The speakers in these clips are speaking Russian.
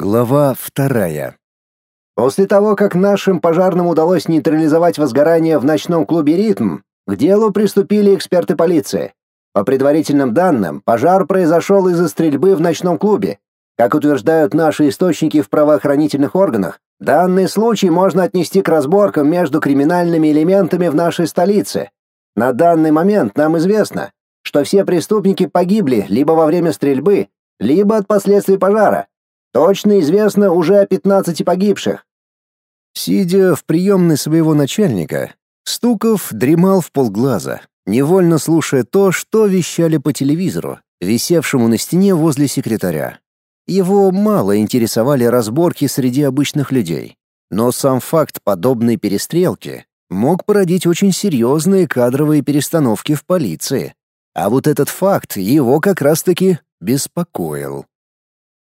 Глава вторая. После того, как нашим пожарным удалось нейтрализовать возгорание в ночном клубе «Ритм», к делу приступили эксперты полиции. По предварительным данным, пожар произошел из-за стрельбы в ночном клубе. Как утверждают наши источники в правоохранительных органах, данный случай можно отнести к разборкам между криминальными элементами в нашей столице. На данный момент нам известно, что все преступники погибли либо во время стрельбы, либо от последствий пожара. Точно известно уже о 15 погибших. Сидя в приемной своего начальника, Стуков дремал в полглаза, невольно слушая то, что вещали по телевизору, висевшему на стене возле секретаря. Его мало интересовали разборки среди обычных людей, но сам факт подобной перестрелки мог породить очень серьезные кадровые перестановки в полиции. А вот этот факт его как раз-таки беспокоил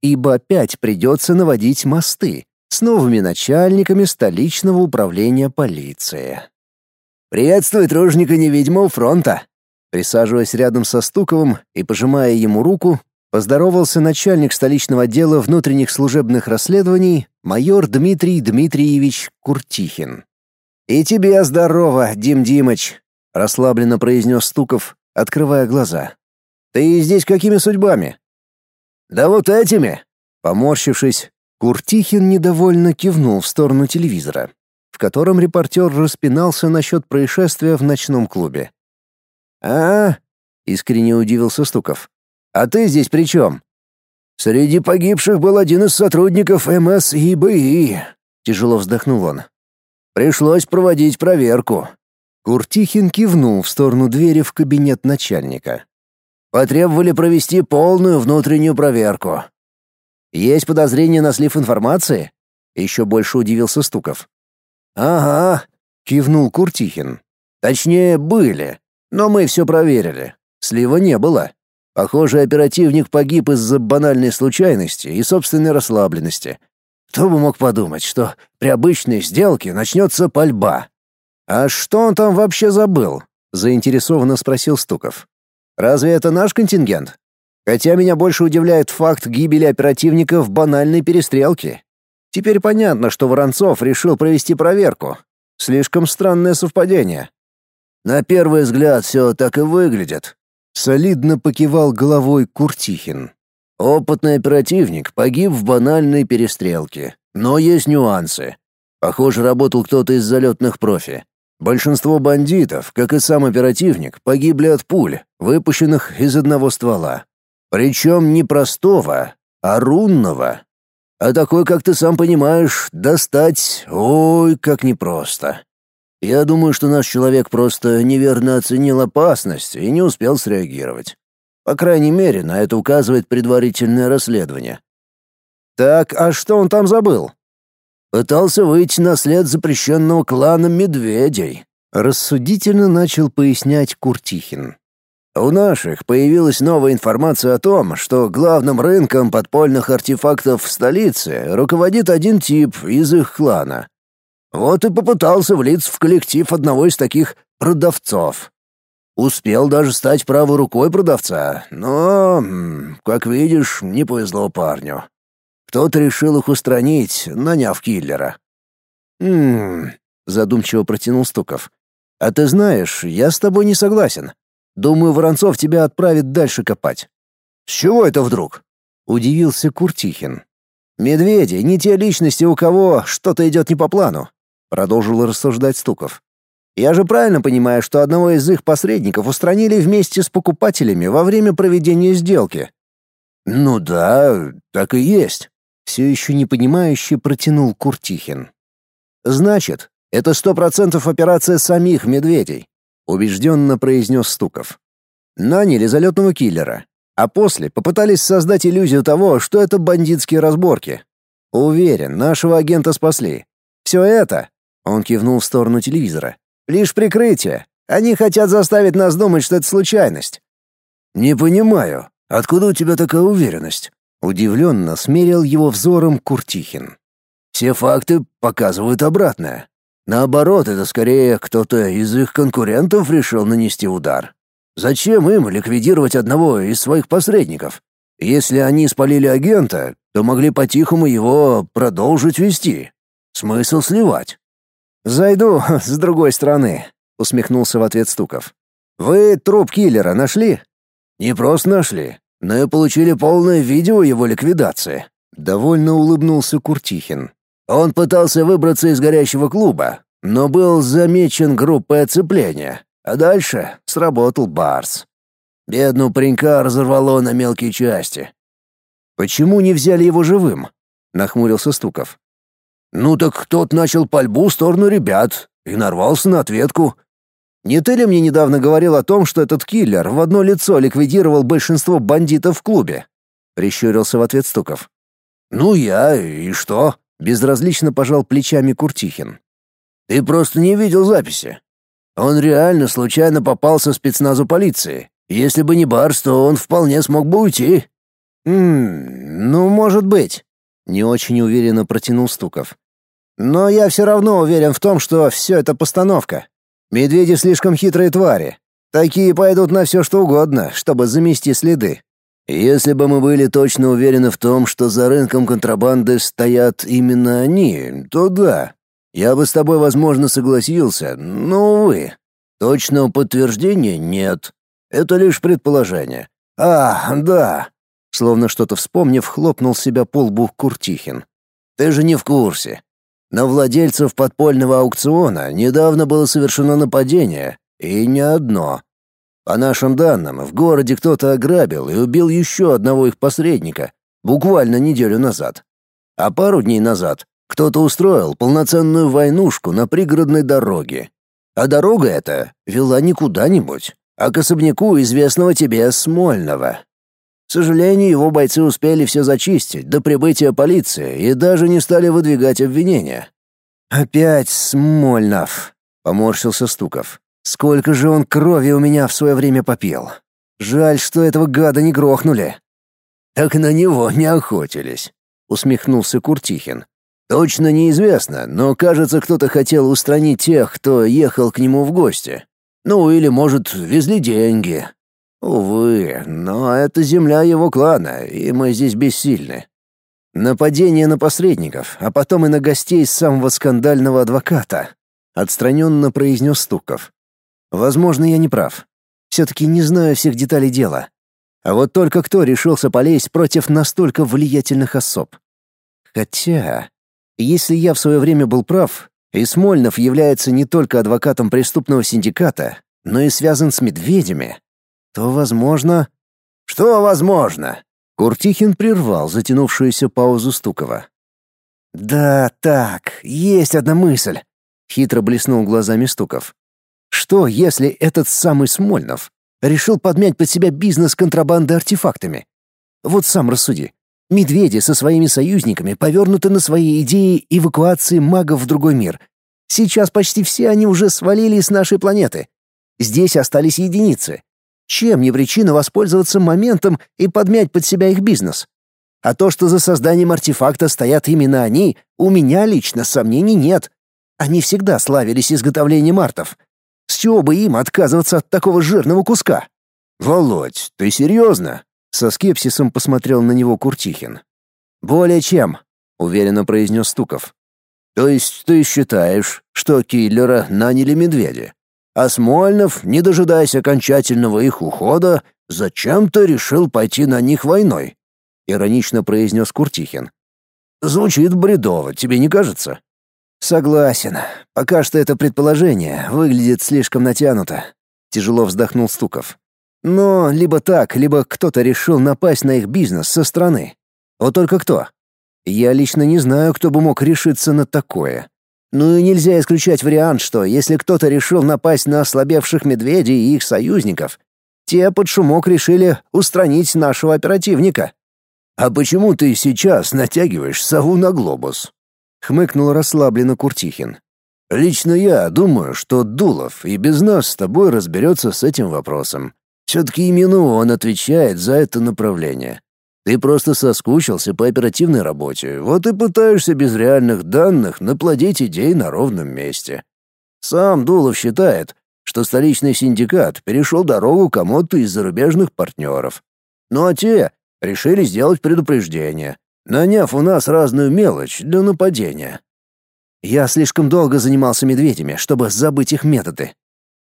ибо опять придется наводить мосты с новыми начальниками столичного управления полиции. «Приветствую тружника невидимого фронта!» Присаживаясь рядом со Стуковым и пожимая ему руку, поздоровался начальник столичного отдела внутренних служебных расследований майор Дмитрий Дмитриевич Куртихин. «И тебе здорово, Дим Димыч!» — расслабленно произнес Стуков, открывая глаза. «Ты здесь какими судьбами?» «Да вот этими!» Поморщившись, Куртихин недовольно кивнул в сторону телевизора, в котором репортер распинался насчет происшествия в ночном клубе. «А?» — искренне удивился Стуков. «А ты здесь при чем?» «Среди погибших был один из сотрудников МС и БИ», — тяжело вздохнул он. «Пришлось проводить проверку». Куртихин кивнул в сторону двери в кабинет начальника. Потребовали провести полную внутреннюю проверку. Есть подозрение на слив информации? Еще больше удивился Стуков. Ага, кивнул Куртихин. Точнее, были, но мы все проверили. Слива не было. Похоже, оперативник погиб из-за банальной случайности и собственной расслабленности. Кто бы мог подумать, что при обычной сделке начнется пальба. А что он там вообще забыл? заинтересованно спросил Стуков. Разве это наш контингент? Хотя меня больше удивляет факт гибели оперативника в банальной перестрелке. Теперь понятно, что Воронцов решил провести проверку. Слишком странное совпадение. На первый взгляд все так и выглядит. Солидно покивал головой Куртихин. Опытный оперативник погиб в банальной перестрелке. Но есть нюансы. Похоже, работал кто-то из залетных профи. Большинство бандитов, как и сам оперативник, погибли от пуль, выпущенных из одного ствола. Причем не простого, а рунного. А такой, как ты сам понимаешь, достать, ой, как непросто. Я думаю, что наш человек просто неверно оценил опасность и не успел среагировать. По крайней мере, на это указывает предварительное расследование. Так, а что он там забыл? Пытался выйти на след запрещенного клана медведей. Рассудительно начал пояснять Куртихин. У наших появилась новая информация о том, что главным рынком подпольных артефактов в столице руководит один тип из их клана. Вот и попытался влиться в коллектив одного из таких продавцов. Успел даже стать правой рукой продавца, но, как видишь, не повезло парню. Кто-то решил их устранить, наняв киллера. «Ммм...» — задумчиво протянул Стуков. «А ты знаешь, я с тобой не согласен. Думаю, Воронцов тебя отправит дальше копать». «С чего это вдруг?» — удивился Куртихин. «Медведи — не те личности, у кого что-то идет не по плану», — продолжил рассуждать Стуков. «Я же правильно понимаю, что одного из их посредников устранили вместе с покупателями во время проведения сделки?» «Ну да, так и есть», все еще непонимающе протянул Куртихин. «Значит, это сто процентов операция самих медведей», — убежденно произнес Стуков. «Наняли залетного киллера, а после попытались создать иллюзию того, что это бандитские разборки. Уверен, нашего агента спасли. Все это...» — он кивнул в сторону телевизора. «Лишь прикрытие. Они хотят заставить нас думать, что это случайность». «Не понимаю, откуда у тебя такая уверенность?» Удивленно смерил его взором Куртихин. «Все факты показывают обратное. Наоборот, это скорее кто-то из их конкурентов решил нанести удар. Зачем им ликвидировать одного из своих посредников? Если они спалили агента, то могли по-тихому его продолжить вести. Смысл сливать. «Зайду с другой стороны», — усмехнулся в ответ Стуков. «Вы труп киллера нашли?» «Не просто нашли, но и получили полное видео его ликвидации», — довольно улыбнулся Куртихин. «Он пытался выбраться из горящего клуба, но был замечен группой оцепления, а дальше сработал Барс. Бедного паренька разорвало на мелкие части. «Почему не взяли его живым?» — нахмурился Стуков. «Ну так тот начал пальбу в сторону ребят и нарвался на ответку». «Не ты ли мне недавно говорил о том, что этот киллер в одно лицо ликвидировал большинство бандитов в клубе?» — прищурился в ответ Стуков. «Ну я, и что?» — безразлично пожал плечами Куртихин. «Ты просто не видел записи. Он реально случайно попался спецназу полиции. Если бы не Барс, то он вполне смог бы уйти». «Ммм, ну, может быть», — не очень уверенно протянул Стуков. «Но я все равно уверен в том, что все это постановка. Медведи слишком хитрые твари. Такие пойдут на все что угодно, чтобы замести следы». «Если бы мы были точно уверены в том, что за рынком контрабанды стоят именно они, то да, я бы с тобой, возможно, согласился, но, увы, точного подтверждения нет. Это лишь предположение. А, да, Словно что-то вспомнив, хлопнул себя по лбу Куртихин. «Ты же не в курсе. На владельцев подпольного аукциона недавно было совершено нападение, и не одно. По нашим данным, в городе кто-то ограбил и убил еще одного их посредника, буквально неделю назад. А пару дней назад кто-то устроил полноценную войнушку на пригородной дороге. А дорога эта вела не куда-нибудь, а к особняку известного тебе Смольного. К сожалению, его бойцы успели все зачистить до прибытия полиции и даже не стали выдвигать обвинения. «Опять Смольнов», — поморщился Стуков. «Сколько же он крови у меня в свое время попил. Жаль, что этого гада не грохнули». «Так на него не охотились», — усмехнулся Куртихин. «Точно неизвестно, но, кажется, кто-то хотел устранить тех, кто ехал к нему в гости. Ну, или, может, везли деньги, Увы, но это земля его клана, и мы здесь бессильны. Нападение на посредников, а потом и на гостей самого скандального адвоката, отстраненно произнес Стуков. Возможно, я не прав. Все-таки не знаю всех деталей дела. А вот только кто решился полезть против настолько влиятельных особ? Хотя, если я в свое время был прав, и Смольнов является не только адвокатом преступного синдиката, но и связан с медведями, то, возможно... Что возможно? Куртихин прервал затянувшуюся паузу Стукова. Да, так, есть одна мысль, хитро блеснул глазами Стуков. Что, если этот самый Смольнов решил подмять под себя бизнес контрабанды артефактами? Вот сам рассуди. Медведи со своими союзниками повернуты на свои идеи эвакуации магов в другой мир. Сейчас почти все они уже свалили с нашей планеты. Здесь остались единицы. Чем не причина воспользоваться моментом и подмять под себя их бизнес? А то, что за созданием артефакта стоят именно они, у меня лично сомнений нет. Они всегда славились изготовлением артов. С чего бы им отказываться от такого жирного куска? «Володь, ты серьезно?» — со скепсисом посмотрел на него Куртихин. «Более чем», — уверенно произнес Стуков. «То есть ты считаешь, что киллера наняли медведи?» А Смольнов, не дожидаясь окончательного их ухода, зачем-то решил пойти на них войной, иронично произнес Куртихин. Звучит бредово, тебе не кажется? Согласен. Пока что это предположение выглядит слишком натянуто. Тяжело вздохнул Стуков. Но либо так, либо кто-то решил напасть на их бизнес со стороны. Вот только кто? Я лично не знаю, кто бы мог решиться на такое. Ну и нельзя исключать вариант, что если кто-то решил напасть на ослабевших медведей и их союзников, те под шумок решили устранить нашего оперативника. «А почему ты сейчас натягиваешь сову на глобус?» — хмыкнул расслабленно Куртихин. «Лично я думаю, что Дулов и без нас с тобой разберется с этим вопросом. Все-таки именно он отвечает за это направление. Ты просто соскучился по оперативной работе, вот и пытаешься без реальных данных наплодить идей на ровном месте. Сам Дулов считает, что столичный синдикат перешел дорогу кому-то из зарубежных партнеров. Ну а те решили сделать предупреждение, наняв у нас разную мелочь для нападения. Я слишком долго занимался медведями, чтобы забыть их методы.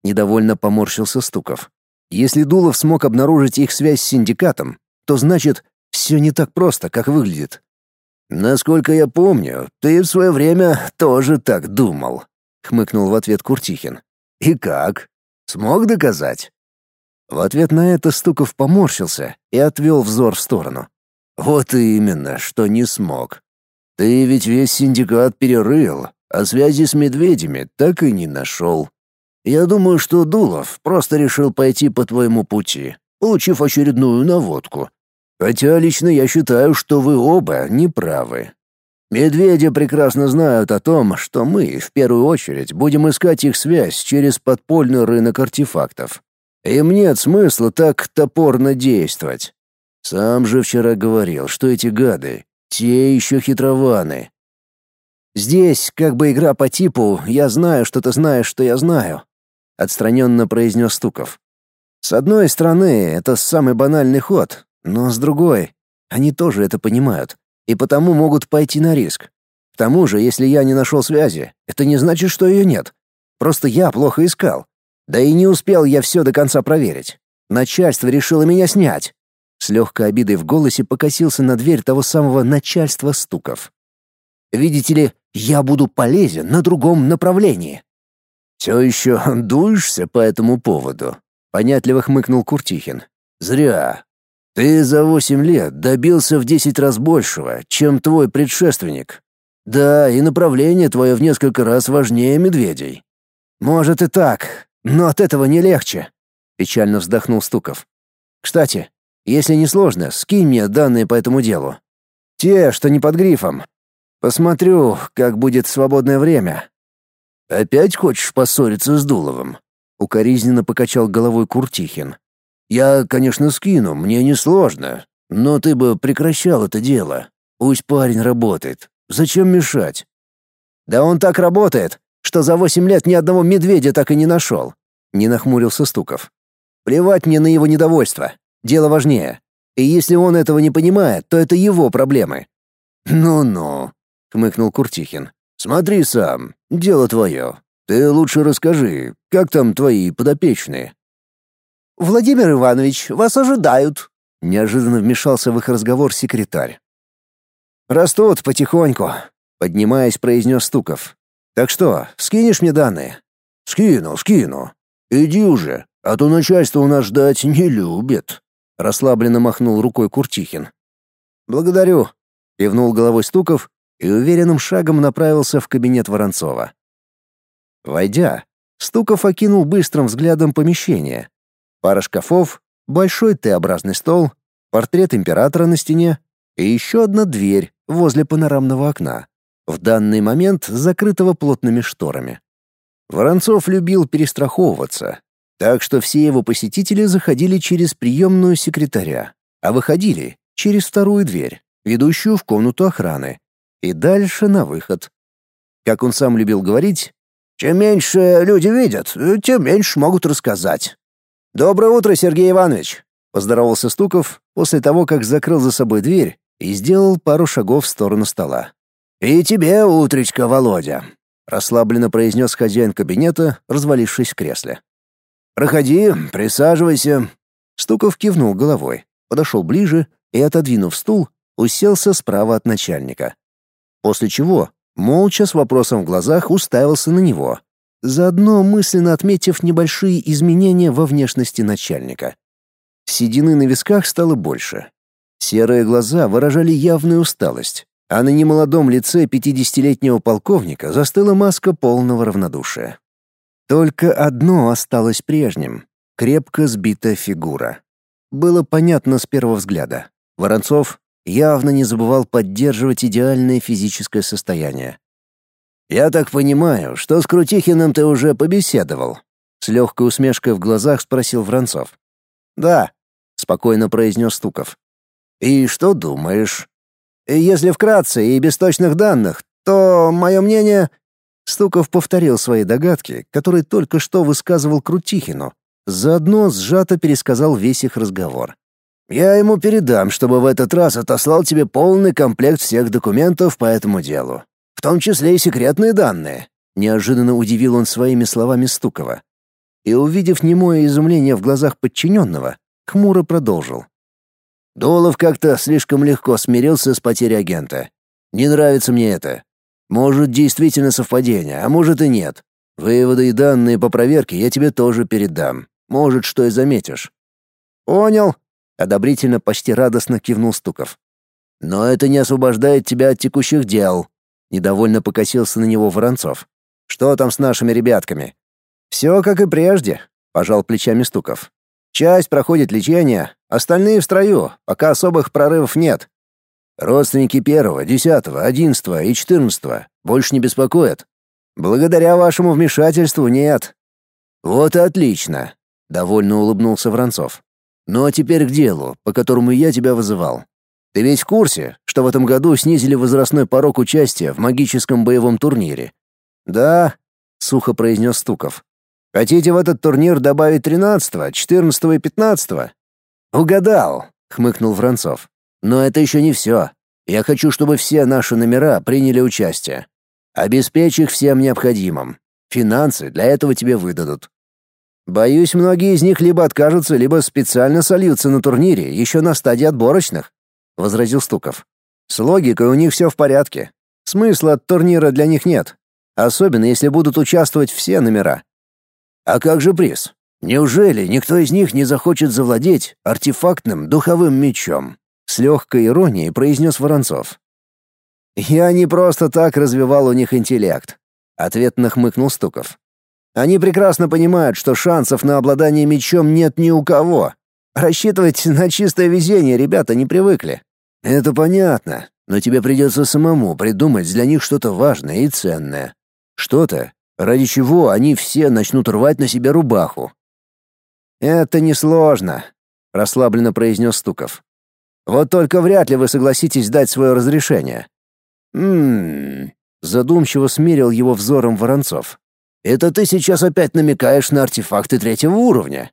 Недовольно поморщился Стуков. Если Дулов смог обнаружить их связь с синдикатом, то значит, все не так просто, как выглядит. Насколько я помню, ты в свое время тоже так думал, хмыкнул в ответ Куртихин. И как? Смог доказать? В ответ на это Стуков поморщился и отвел взор в сторону. Вот именно, что не смог. Ты ведь весь синдикат перерыл, а связи с медведями так и не нашел. Я думаю, что Дулов просто решил пойти по твоему пути, получив очередную наводку. Хотя лично я считаю, что вы оба неправы. Медведи прекрасно знают о том, что мы, в первую очередь, будем искать их связь через подпольный рынок артефактов. Им нет смысла так топорно действовать. Сам же вчера говорил, что эти гады, те еще хитрованы. Здесь как бы игра по типу «я знаю, что ты знаешь, что я знаю», — отстраненно произнес Стуков. С одной стороны, это самый банальный ход, но с другой, они тоже это понимают и потому могут пойти на риск. К тому же, если я не нашел связи, это не значит, что ее нет. Просто я плохо искал. Да и не успел я все до конца проверить. Начальство решило меня снять. С легкой обидой в голосе покосился на дверь того самого начальства стуков. Видите ли, я буду полезен на другом направлении. Все еще дуешься по этому поводу? Понятливо хмыкнул Куртихин. Зря. Ты за восемь лет добился в десять раз большего, чем твой предшественник. Да, и направление твое в несколько раз важнее медведей. Может и так, но от этого не легче, печально вздохнул Стуков. Кстати, если не сложно, скинь мне данные по этому делу. Те, что не под грифом. Посмотрю, как будет свободное время. Опять хочешь поссориться с Дуловым? Укоризненно покачал головой Куртихин. Я, конечно, скину, мне не сложно, но ты бы прекращал это дело. Пусть парень работает. Зачем мешать? Да он так работает, что за восемь лет ни одного медведя так и не нашел. Не нахмурился Стуков. Плевать мне на его недовольство. Дело важнее. И если он этого не понимает, то это его проблемы. Ну-ну, хмыкнул Куртихин. Смотри сам, дело твое. Ты лучше расскажи, как там твои подопечные? «Владимир Иванович, вас ожидают», — неожиданно вмешался в их разговор секретарь. «Растут потихоньку», — поднимаясь, произнес Стуков. «Так что, скинешь мне данные?» «Скину, скину. Иди уже, а то начальство у нас ждать не любит», — расслабленно махнул рукой Куртихин. «Благодарю», — кивнул головой Стуков и уверенным шагом направился в кабинет Воронцова. Войдя, Стуков окинул быстрым взглядом помещение, пара шкафов, большой Т-образный стол, портрет императора на стене и еще одна дверь возле панорамного окна, в данный момент закрытого плотными шторами. Воронцов любил перестраховываться, так что все его посетители заходили через приемную секретаря, а выходили через вторую дверь, ведущую в комнату охраны, и дальше на выход. Как он сам любил говорить, чем меньше люди видят, тем меньше могут рассказать. «Доброе утро, Сергей Иванович!» — поздоровался Стуков после того, как закрыл за собой дверь и сделал пару шагов в сторону стола. «И тебе утречка, Володя!» — расслабленно произнес хозяин кабинета, развалившись в кресле. «Проходи, присаживайся». Стуков кивнул головой, подошел ближе и, отодвинув стул, уселся справа от начальника. После чего, молча с вопросом в глазах, уставился на него, заодно мысленно отметив небольшие изменения во внешности начальника. Седины на висках стало больше. Серые глаза выражали явную усталость, а на немолодом лице пятидесятилетнего полковника застыла маска полного равнодушия. Только одно осталось прежним — крепко сбитая фигура. Было понятно с первого взгляда. Воронцов явно не забывал поддерживать идеальное физическое состояние. «Я так понимаю, что с Крутихиным ты уже побеседовал?» С легкой усмешкой в глазах спросил Воронцов. «Да», — спокойно произнес Стуков. «И что думаешь?» «Если вкратце и без точных данных, то мое мнение...» Стуков повторил свои догадки, которые только что высказывал Крутихину, заодно сжато пересказал весь их разговор. Я ему передам, чтобы в этот раз отослал тебе полный комплект всех документов по этому делу, в том числе и секретные данные. Неожиданно удивил он своими словами Стукова. И, увидев немое изумление в глазах подчиненного, хмуро продолжил. Долов как-то слишком легко смирился с потерей агента. Не нравится мне это. Может, действительно совпадение, а может и нет. Выводы и данные по проверке я тебе тоже передам. Может, что и заметишь. Понял, одобрительно, почти радостно кивнул Стуков. Но это не освобождает тебя от текущих дел. Недовольно покосился на него Воронцов. Что там с нашими ребятками? Все как и прежде, пожал плечами Стуков. Часть проходит лечение, остальные в строю, пока особых прорывов нет. Родственники первого, десятого, одиннадцатого и четырнадцатого больше не беспокоят. Благодаря вашему вмешательству нет. Вот и отлично, довольно улыбнулся Воронцов. Ну а теперь к делу, по которому я тебя вызывал. Ты ведь в курсе, что в этом году снизили возрастной порог участия в магическом боевом турнире? Да, сухо произнес Стуков. Хотите в этот турнир добавить тринадцатого, четырнадцатого и пятнадцатого? Угадал, хмыкнул Воронцов. Но это еще не все. Я хочу, чтобы все наши номера приняли участие. Обеспечь их всем необходимым. Финансы для этого тебе выдадут. Боюсь, многие из них либо откажутся, либо специально сольются на турнире, еще на стадии отборочных, возразил Стуков. С логикой у них все в порядке. Смысла от турнира для них нет, особенно если будут участвовать все номера. А как же приз? Неужели никто из них не захочет завладеть артефактным духовым мечом? С легкой иронией произнес Воронцов. «Я не просто так развивал у них интеллект», — ответно хмыкнул Стуков. «Они прекрасно понимают, что шансов на обладание мечом нет ни у кого. Рассчитывать на чистое везение ребята не привыкли». «Это понятно, но тебе придется самому придумать для них что-то важное и ценное. Что-то, ради чего они все начнут рвать на себе рубаху». «Это несложно», — расслабленно произнес Стуков. Вот только вряд ли вы согласитесь дать свое разрешение. Мм. Задумчиво смерил его взором Воронцов. Это ты сейчас опять намекаешь на артефакты третьего уровня?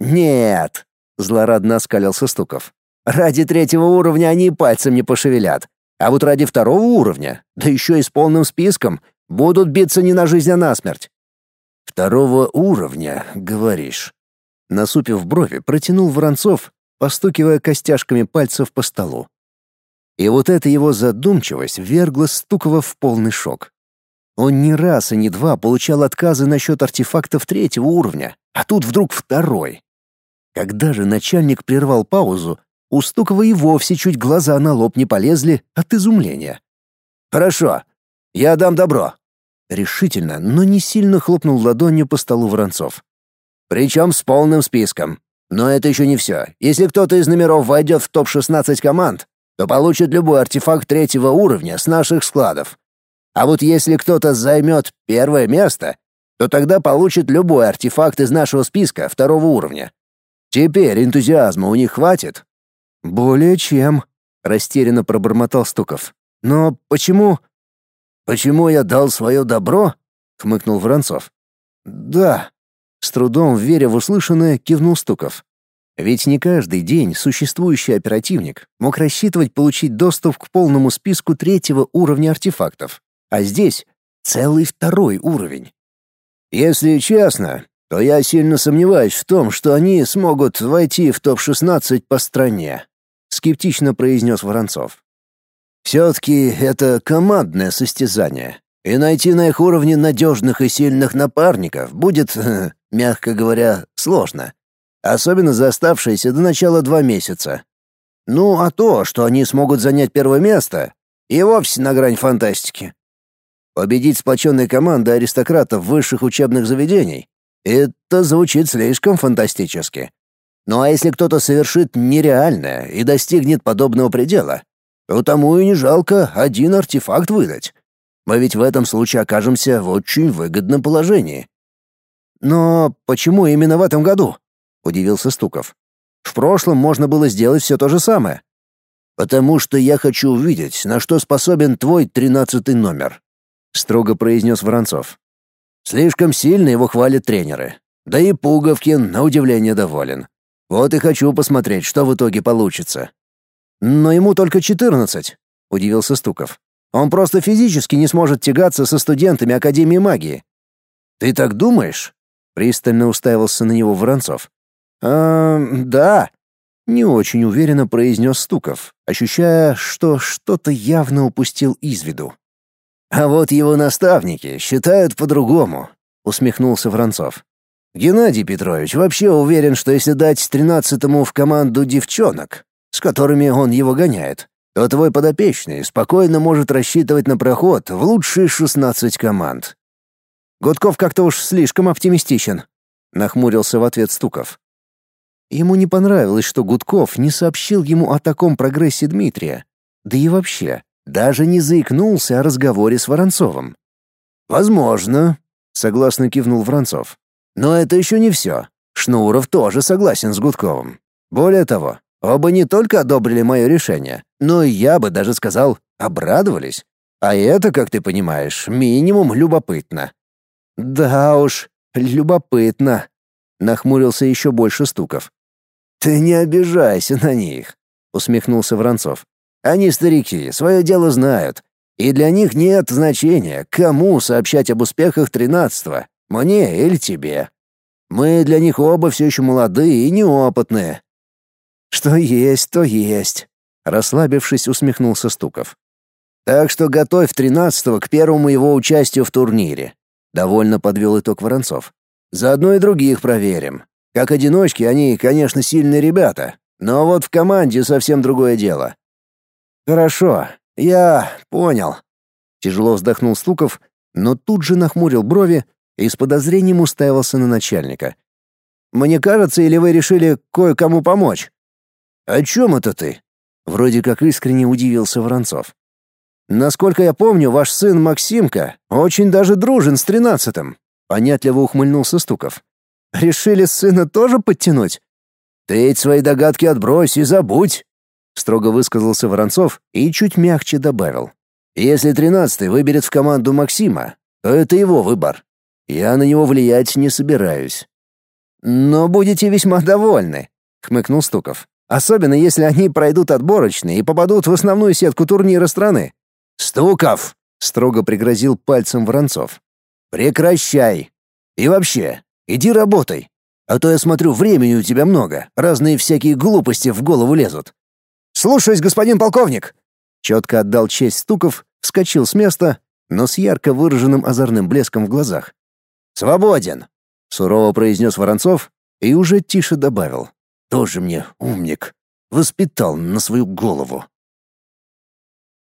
Нет, злорадно оскалился Стуков. Ради третьего уровня они и пальцем не пошевелят. А вот ради второго уровня, да еще и с полным списком, будут биться не на жизнь, а на смерть. Второго уровня, говоришь? Насупив брови, протянул Воронцов постукивая костяшками пальцев по столу. И вот эта его задумчивость вергла Стукова в полный шок. Он не раз и не два получал отказы насчет артефактов третьего уровня, а тут вдруг второй. Когда же начальник прервал паузу, у Стукова и вовсе чуть глаза на лоб не полезли от изумления. «Хорошо, я дам добро», — решительно, но не сильно хлопнул ладонью по столу Воронцов. «Причем с полным списком. Но это еще не все. Если кто-то из номеров войдет в топ-16 команд, то получит любой артефакт третьего уровня с наших складов. А вот если кто-то займет первое место, то тогда получит любой артефакт из нашего списка второго уровня. Теперь энтузиазма у них хватит? Более чем, растерянно пробормотал Стуков. Но почему? Почему я дал свое добро? хмыкнул Воронцов. Да, с трудом веря в услышанное, кивнул Стуков. Ведь не каждый день существующий оперативник мог рассчитывать получить доступ к полному списку третьего уровня артефактов, а здесь целый второй уровень. Если честно, то я сильно сомневаюсь в том, что они смогут войти в топ-16 по стране, скептично произнес Воронцов. Все-таки это командное состязание, и найти на их уровне надежных и сильных напарников будет мягко говоря, сложно. Особенно за оставшиеся до начала два месяца. Ну, а то, что они смогут занять первое место, и вовсе на грань фантастики. Победить сплоченной командой аристократов высших учебных заведений — это звучит слишком фантастически. Ну а если кто-то совершит нереальное и достигнет подобного предела, то тому и не жалко один артефакт выдать. Мы ведь в этом случае окажемся в очень выгодном положении. Но почему именно в этом году? удивился Стуков. В прошлом можно было сделать все то же самое. Потому что я хочу увидеть, на что способен твой тринадцатый номер, строго произнес Воронцов. Слишком сильно его хвалят тренеры. Да и Пуговкин на удивление доволен. Вот и хочу посмотреть, что в итоге получится. Но ему только 14, удивился Стуков. Он просто физически не сможет тягаться со студентами Академии магии. Ты так думаешь? Пристально уставился на него Воронцов. А, да, не очень уверенно произнес Стуков, ощущая, что что-то явно упустил из виду. А вот его наставники считают по-другому, усмехнулся Воронцов. Геннадий Петрович вообще уверен, что если дать тринадцатому в команду девчонок, с которыми он его гоняет, то твой подопечный спокойно может рассчитывать на проход в лучшие шестнадцать команд. Гудков как-то уж слишком оптимистичен, нахмурился в ответ Стуков. Ему не понравилось, что Гудков не сообщил ему о таком прогрессе Дмитрия, да и вообще, даже не заикнулся о разговоре с Воронцовым. Возможно, согласно кивнул Воронцов. Но это еще не все. Шнуров тоже согласен с Гудковым. Более того, оба не только одобрили мое решение, но и я бы даже сказал, обрадовались. А это, как ты понимаешь, минимум любопытно. Да уж, любопытно. Нахмурился еще больше Стуков. Ты не обижайся на них, усмехнулся Воронцов. Они старики, свое дело знают, и для них нет значения, кому сообщать об успехах тринадцатого, мне или тебе. Мы для них оба все еще молодые и неопытные». «Что есть, то есть», — расслабившись, усмехнулся Стуков. «Так что готовь тринадцатого к первому его участию в турнире», — довольно подвел итог Воронцов. «Заодно и других проверим. Как одиночки они, конечно, сильные ребята, но вот в команде совсем другое дело». «Хорошо, я понял», — тяжело вздохнул Стуков, но тут же нахмурил брови и с подозрением уставился на начальника. «Мне кажется, или вы решили кое-кому помочь?» «О чем это ты?» Вроде как искренне удивился Воронцов. «Насколько я помню, ваш сын Максимка очень даже дружен с тринадцатым», понятливо ухмыльнулся Стуков. «Решили сына тоже подтянуть?» «Ты эти свои догадки отбрось и забудь», строго высказался Воронцов и чуть мягче добавил. «Если тринадцатый выберет в команду Максима, то это его выбор. Я на него влиять не собираюсь. Но будете весьма довольны, хмыкнул Стуков. Особенно если они пройдут отборочные и попадут в основную сетку турнира страны. Стуков, строго пригрозил пальцем Воронцов. Прекращай. И вообще, иди работай. А то я смотрю, времени у тебя много, разные всякие глупости в голову лезут. Слушаюсь, господин полковник. Четко отдал честь Стуков, вскочил с места, но с ярко выраженным озорным блеском в глазах. «Свободен!» — сурово произнес Воронцов и уже тише добавил. «Тоже мне умник. Воспитал на свою голову».